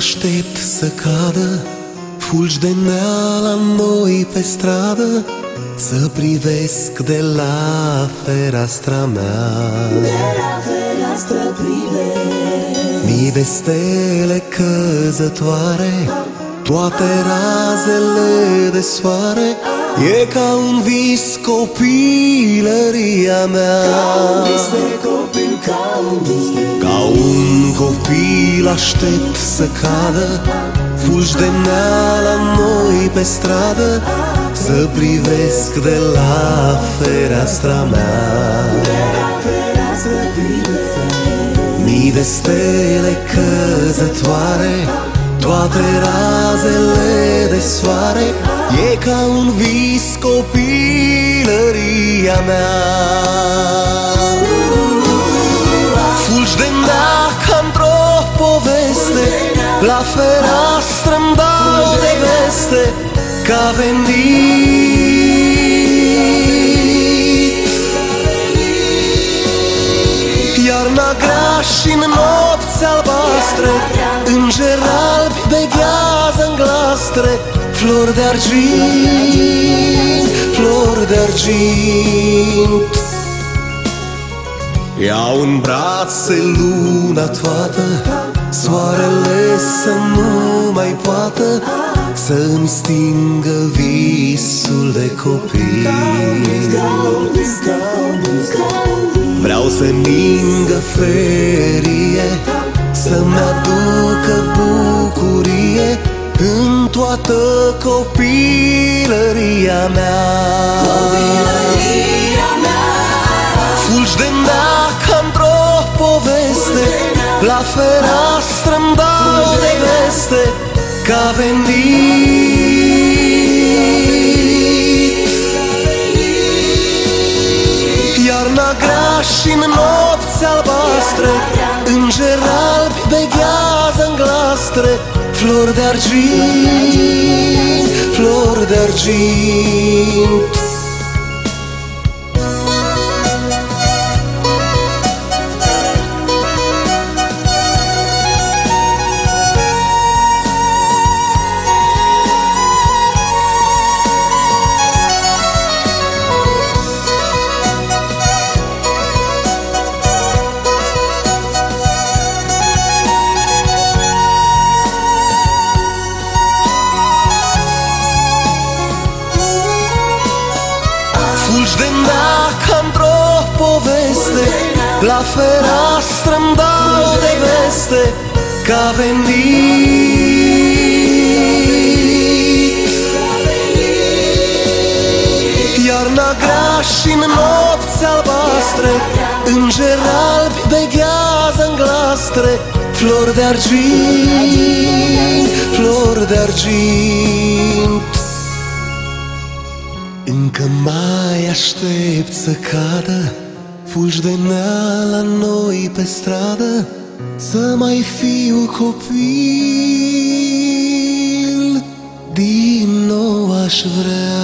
aștept să cadă Fulgi de nea la noi pe stradă Să privesc de la fereastra mea. De la fereastră privesc. Mii de stele căzătoare Toate razele de soare E ca un vis copilăria mea. Ca un vis de copil, ca un vis de Ca un copil aștept să cadă Fulgi de nea la noi pe stradă Să privesc de la fereastra mea. De la fereastră privesc. Mii de stele căzătoare Toate razele de soare E ca un vis copilăria mea. Fulgi de ca într-o poveste La fereastră-mi dau de veste Că a venit. Iarna grea și în nopți albastre Îngeri albi beghează în glastre Flori de argint, flori de argint. Iau în brațe luna toată Soarele să nu mai poată Să-mi stingă visul de copil Ca un vis, ca un vis, ca un vis Vreau să ningă ferie toată copilăria mea. Copilăria mea. Fulgi de ca într-o poveste La fereastră-mi dau de veste Că a venit. Iarna grea și în nopți albastre în glastre Flori de argint, flori de argint Fulgi de ca într-o poveste La fereastră-mi dau de veste Că a venit. Iarna grea și în nopți albastre Îngeri albi beghează în glastre Flori de argint, flori de argint încă mai aștept să cadă Fulgi de nea la noi pe stradă Să mai fiu copil. Din nou aș vrea